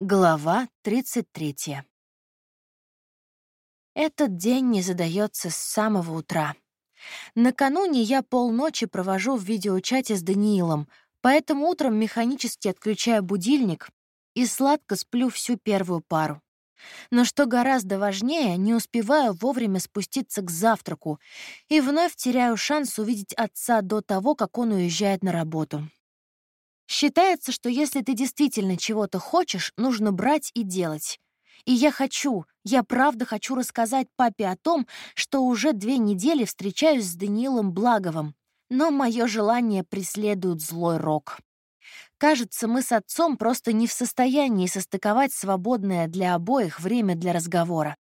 Глава 33. Этот день не задается с самого утра. Накануне я полночи провожу в видеочате с Даниилом, поэтому утром механически отключаю будильник и сладко сплю всю первую пару. Но что гораздо важнее, не успеваю вовремя спуститься к завтраку и вновь теряю шанс увидеть отца до того, как он уезжает на работу. Считается, что если ты действительно чего-то хочешь, нужно брать и делать. И я хочу, я правда хочу рассказать папе о том, что уже две недели встречаюсь с Даниилом Благовым, но мое желание преследует злой рок. Кажется, мы с отцом просто не в состоянии состыковать свободное для обоих время для разговора.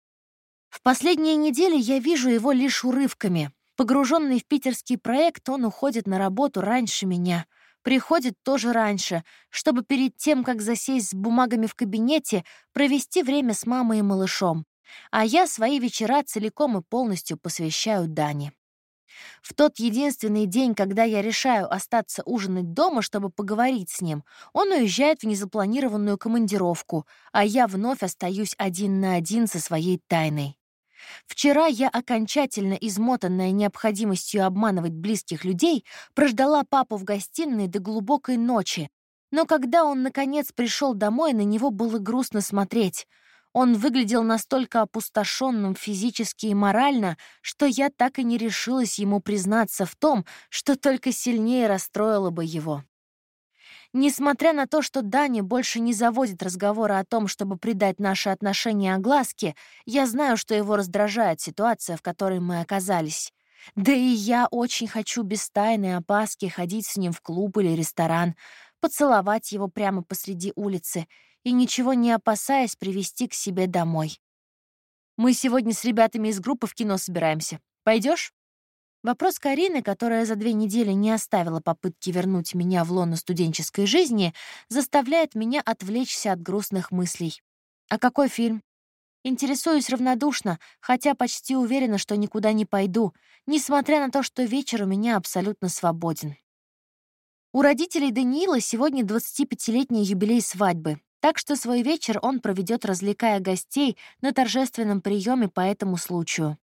В последние недели я вижу его лишь урывками. Погруженный в питерский проект, он уходит на работу раньше меня — приходит тоже раньше, чтобы перед тем, как засесть с бумагами в кабинете, провести время с мамой и малышом. А я свои вечера целиком и полностью посвящаю Дане. В тот единственный день, когда я решаю остаться ужинать дома, чтобы поговорить с ним, он уезжает в незапланированную командировку, а я вновь остаюсь один на один со своей тайной. Вчера я, окончательно измотанная необходимостью обманывать близких людей, прождала папу в гостиной до глубокой ночи. Но когда он, наконец, пришел домой, на него было грустно смотреть. Он выглядел настолько опустошенным физически и морально, что я так и не решилась ему признаться в том, что только сильнее расстроило бы его. Несмотря на то, что Даня больше не заводит разговора о том, чтобы придать наши отношения огласке, я знаю, что его раздражает ситуация, в которой мы оказались. Да и я очень хочу без тайной опаски ходить с ним в клуб или ресторан, поцеловать его прямо посреди улицы и, ничего не опасаясь, привести к себе домой. Мы сегодня с ребятами из группы в кино собираемся. Пойдешь? Вопрос Карины, которая за две недели не оставила попытки вернуть меня в лоно студенческой жизни, заставляет меня отвлечься от грустных мыслей. А какой фильм? Интересуюсь равнодушно, хотя почти уверена, что никуда не пойду, несмотря на то, что вечер у меня абсолютно свободен. У родителей Даниила сегодня 25-летний юбилей свадьбы, так что свой вечер он проведет, развлекая гостей на торжественном приеме по этому случаю.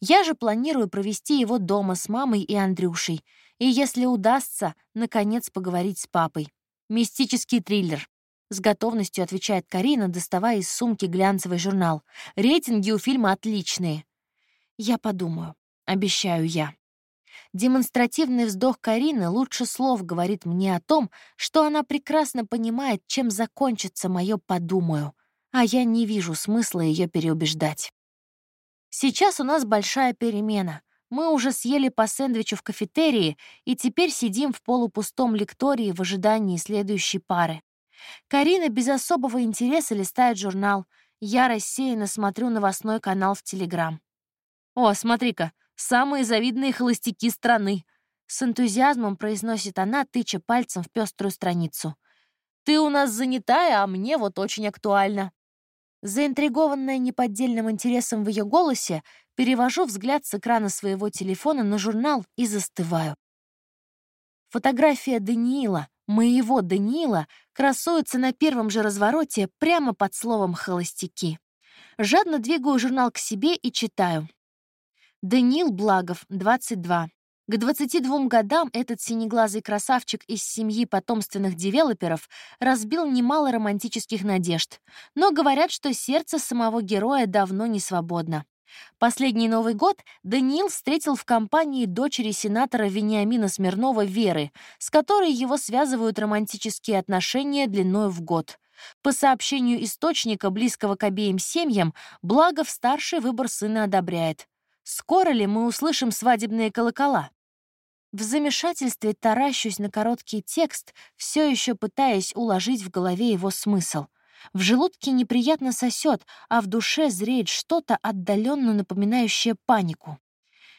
Я же планирую провести его дома с мамой и Андрюшей, и, если удастся, наконец поговорить с папой. Мистический триллер. С готовностью отвечает Карина, доставая из сумки глянцевый журнал. Рейтинги у фильма отличные. Я подумаю. Обещаю я. Демонстративный вздох Карины лучше слов говорит мне о том, что она прекрасно понимает, чем закончится мое «подумаю», а я не вижу смысла ее переубеждать. Сейчас у нас большая перемена. Мы уже съели по сэндвичу в кафетерии и теперь сидим в полупустом лектории в ожидании следующей пары. Карина без особого интереса листает журнал. Я рассеянно смотрю новостной канал в Телеграм. «О, смотри-ка, самые завидные холостяки страны!» С энтузиазмом произносит она, тыча пальцем в пеструю страницу. «Ты у нас занятая, а мне вот очень актуально». Заинтригованная неподдельным интересом в ее голосе, перевожу взгляд с экрана своего телефона на журнал и застываю. Фотография Даниила, моего Даниила, красуется на первом же развороте прямо под словом «холостяки». Жадно двигаю журнал к себе и читаю. Даниил Благов, 22. К 22 годам этот синеглазый красавчик из семьи потомственных девелоперов разбил немало романтических надежд, но говорят, что сердце самого героя давно не свободно. Последний Новый год Даниил встретил в компании дочери сенатора Вениамина Смирнова Веры, с которой его связывают романтические отношения длиной в год. По сообщению источника, близкого к обеим семьям, Благов старший выбор сына одобряет. Скоро ли мы услышим свадебные колокола? В замешательстве таращусь на короткий текст, все еще пытаясь уложить в голове его смысл. В желудке неприятно сосет, а в душе зреет что-то отдаленно напоминающее панику.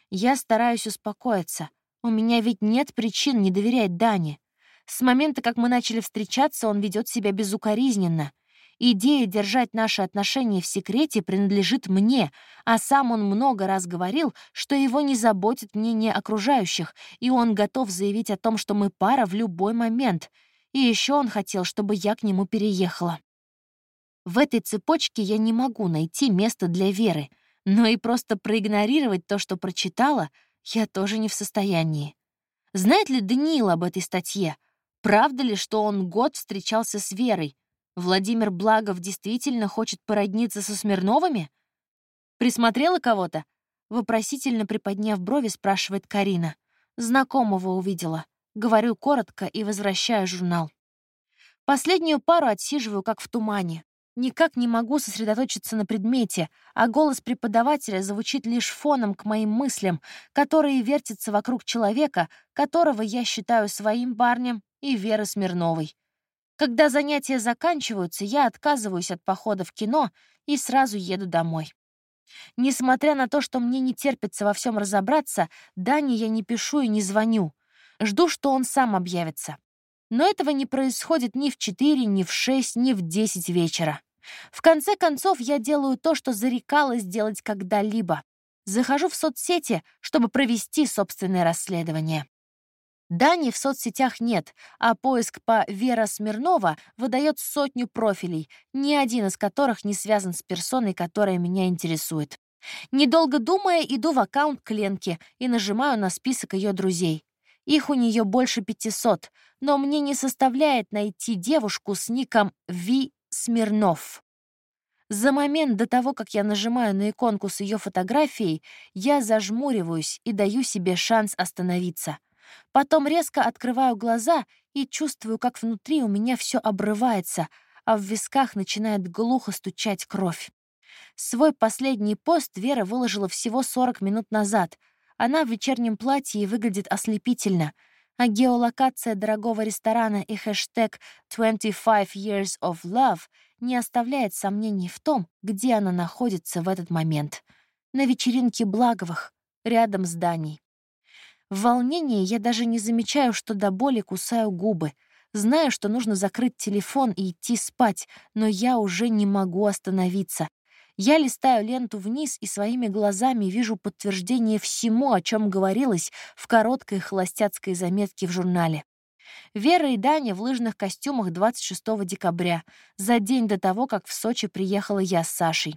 Я стараюсь успокоиться. У меня ведь нет причин не доверять Дане. С момента, как мы начали встречаться, он ведет себя безукоризненно. Идея держать наши отношения в секрете принадлежит мне, а сам он много раз говорил, что его не заботит мнение окружающих, и он готов заявить о том, что мы пара в любой момент. И еще он хотел, чтобы я к нему переехала. В этой цепочке я не могу найти место для Веры, но и просто проигнорировать то, что прочитала, я тоже не в состоянии. Знает ли Даниил об этой статье? Правда ли, что он год встречался с Верой? Владимир Благов действительно хочет породниться со Смирновыми? Присмотрела кого-то? Вопросительно приподняв брови, спрашивает Карина. Знакомого увидела. Говорю коротко и возвращаю журнал. Последнюю пару отсиживаю как в тумане. Никак не могу сосредоточиться на предмете, а голос преподавателя звучит лишь фоном к моим мыслям, которые вертятся вокруг человека, которого я считаю своим парнем, и Веры Смирновой. Когда занятия заканчиваются, я отказываюсь от похода в кино и сразу еду домой. Несмотря на то, что мне не терпится во всем разобраться, Дане я не пишу и не звоню. Жду, что он сам объявится. Но этого не происходит ни в 4, ни в 6, ни в 10 вечера. В конце концов, я делаю то, что зарекалась делать когда-либо. Захожу в соцсети, чтобы провести собственное расследование. Дани в соцсетях нет, а поиск по Вера Смирнова выдает сотню профилей, ни один из которых не связан с персоной, которая меня интересует. Недолго думая, иду в аккаунт к Ленке и нажимаю на список ее друзей. Их у нее больше 500, но мне не составляет найти девушку с ником Ви Смирнов. За момент до того, как я нажимаю на иконку с ее фотографией, я зажмуриваюсь и даю себе шанс остановиться. Потом резко открываю глаза и чувствую, как внутри у меня все обрывается, а в висках начинает глухо стучать кровь. Свой последний пост Вера выложила всего 40 минут назад — она в вечернем платье и выглядит ослепительно, а геолокация дорогого ресторана и хэштег «25 years of love» не оставляет сомнений в том, где она находится в этот момент. На вечеринке Благовых, рядом с Даней. В волнении я даже не замечаю, что до боли кусаю губы. Знаю, что нужно закрыть телефон и идти спать, но я уже не могу остановиться. Я листаю ленту вниз и своими глазами вижу подтверждение всему, о чем говорилось в короткой холостяцкой заметке в журнале. Вера и Даня в лыжных костюмах 26 декабря, за день до того, как в Сочи приехала я с Сашей.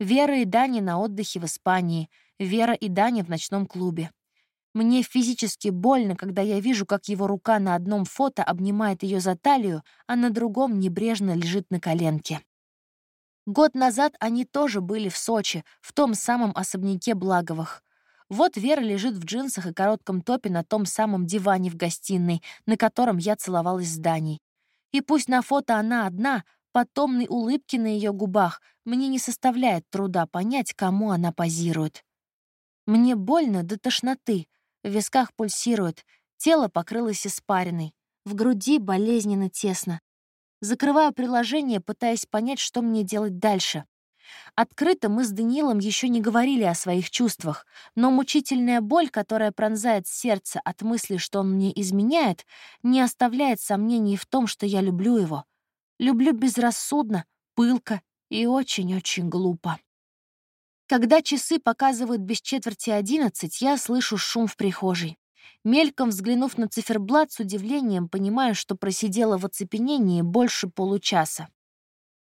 Вера и Даня на отдыхе в Испании, Вера и Даня в ночном клубе. Мне физически больно, когда я вижу, как его рука на одном фото обнимает ее за талию, а на другом небрежно лежит на коленке. Год назад они тоже были в Сочи, в том самом особняке Благовых. Вот Вера лежит в джинсах и коротком топе на том самом диване в гостиной, на котором я целовалась с Даней. И пусть на фото она одна, по улыбке на ее губах, мне не составляет труда понять, кому она позирует. Мне больно до тошноты, в висках пульсирует, тело покрылось испариной, в груди болезненно тесно. Закрываю приложение, пытаясь понять, что мне делать дальше. Открыто мы с Даниилом еще не говорили о своих чувствах, но мучительная боль, которая пронзает сердце от мысли, что он мне изменяет, не оставляет сомнений в том, что я люблю его. Люблю безрассудно, пылко и очень-очень глупо. Когда часы показывают без четверти одиннадцать, я слышу шум в прихожей. Мельком взглянув на циферблат с удивлением, понимаю, что просидела в оцепенении больше получаса.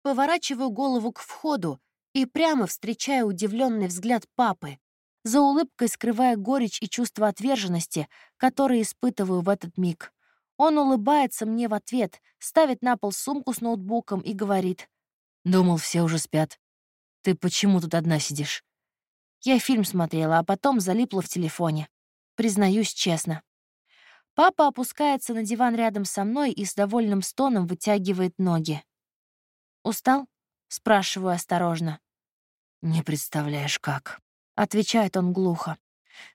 Поворачиваю голову к входу и прямо встречаю удивленный взгляд папы, за улыбкой скрывая горечь и чувство отверженности, которые испытываю в этот миг. Он улыбается мне в ответ, ставит на пол сумку с ноутбуком и говорит. «Думал, все уже спят. Ты почему тут одна сидишь?» Я фильм смотрела, а потом залипла в телефоне признаюсь честно. Папа опускается на диван рядом со мной и с довольным стоном вытягивает ноги. «Устал?» — спрашиваю осторожно. «Не представляешь, как», — отвечает он глухо.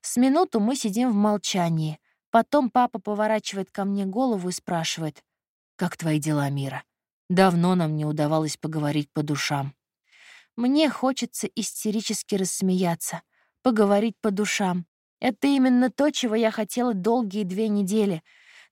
С минуту мы сидим в молчании. Потом папа поворачивает ко мне голову и спрашивает. «Как твои дела, Мира? Давно нам не удавалось поговорить по душам». Мне хочется истерически рассмеяться, поговорить по душам, это именно то, чего я хотела долгие две недели.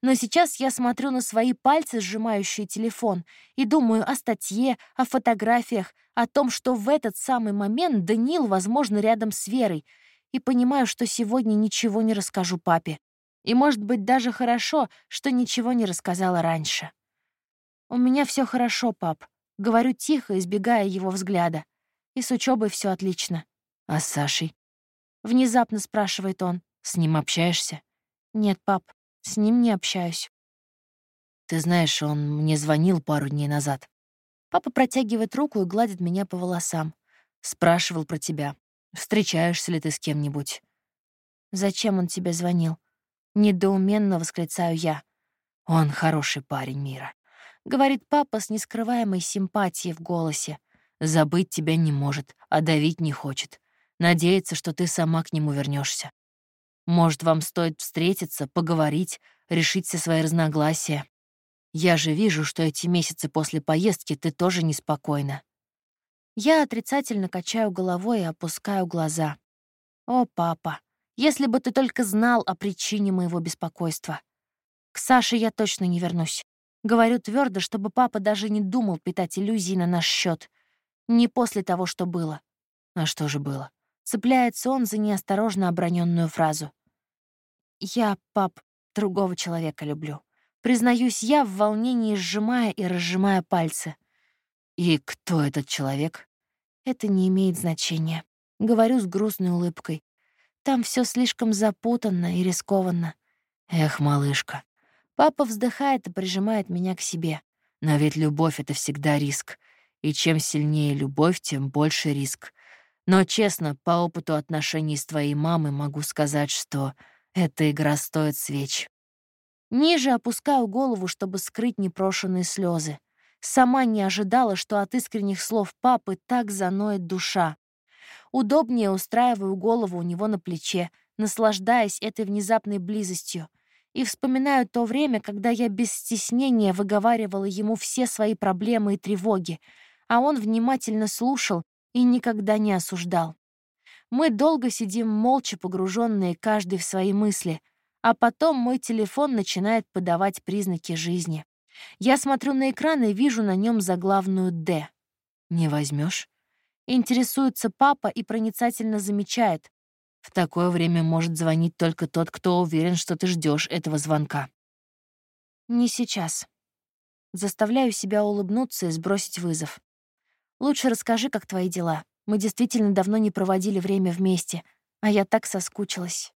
Но сейчас я смотрю на свои пальцы, сжимающие телефон, и думаю о статье, о фотографиях, о том, что в этот самый момент Даниил, возможно, рядом с Верой, и понимаю, что сегодня ничего не расскажу папе. И, может быть, даже хорошо, что ничего не рассказала раньше. «У меня все хорошо, пап», Говорю тихо, избегая его взгляда. И с учебой все отлично. А с Сашей? Внезапно спрашивает он. С ним общаешься? Нет, пап, с ним не общаюсь. Ты знаешь, он мне звонил пару дней назад. Папа протягивает руку и гладит меня по волосам. Спрашивал про тебя. Встречаешься ли ты с кем-нибудь? Зачем он тебе звонил? Недоуменно восклицаю я. Он хороший парень, Мира. Говорит папа с нескрываемой симпатией в голосе. Забыть тебя не может, а давить не хочет. Надеется, что ты сама к нему вернешься. Может, вам стоит встретиться, поговорить, решить все свои разногласия. Я же вижу, что эти месяцы после поездки ты тоже неспокойна. Я отрицательно качаю головой и опускаю глаза. О, папа, если бы ты только знал о причине моего беспокойства. К Саше я точно не вернусь. Говорю твердо, чтобы папа даже не думал питать иллюзии на наш счет. Не после того, что было. А что же было? Цепляется он за неосторожно оброненную фразу. «Я, пап, другого человека люблю». Признаюсь я, в волнении сжимая и разжимая пальцы. «И кто этот человек?» «Это не имеет значения», — говорю с грустной улыбкой. «Там все слишком запутанно и рискованно». «Эх, малышка». Папа вздыхает и прижимает меня к себе. «Но ведь любовь — это всегда риск. И чем сильнее любовь, тем больше риск. Но, честно, по опыту отношений с твоей мамой могу сказать, что эта игра стоит свеч. Ниже опускаю голову, чтобы скрыть непрошенные слезы. Сама не ожидала, что от искренних слов папы так заноет душа. Удобнее устраиваю голову у него на плече, наслаждаясь этой внезапной близостью. И вспоминаю то время, когда я без стеснения выговаривала ему все свои проблемы и тревоги, а он внимательно слушал и никогда не осуждал. Мы долго сидим молча погруженные каждый в свои мысли, а потом мой телефон начинает подавать признаки жизни. Я смотрю на экран и вижу на нем заглавную «Д». «Не возьмешь? Интересуется папа и проницательно замечает. В такое время может звонить только тот, кто уверен, что ты ждешь этого звонка. Не сейчас. Заставляю себя улыбнуться и сбросить вызов. Лучше расскажи, как твои дела. Мы действительно давно не проводили время вместе, а я так соскучилась.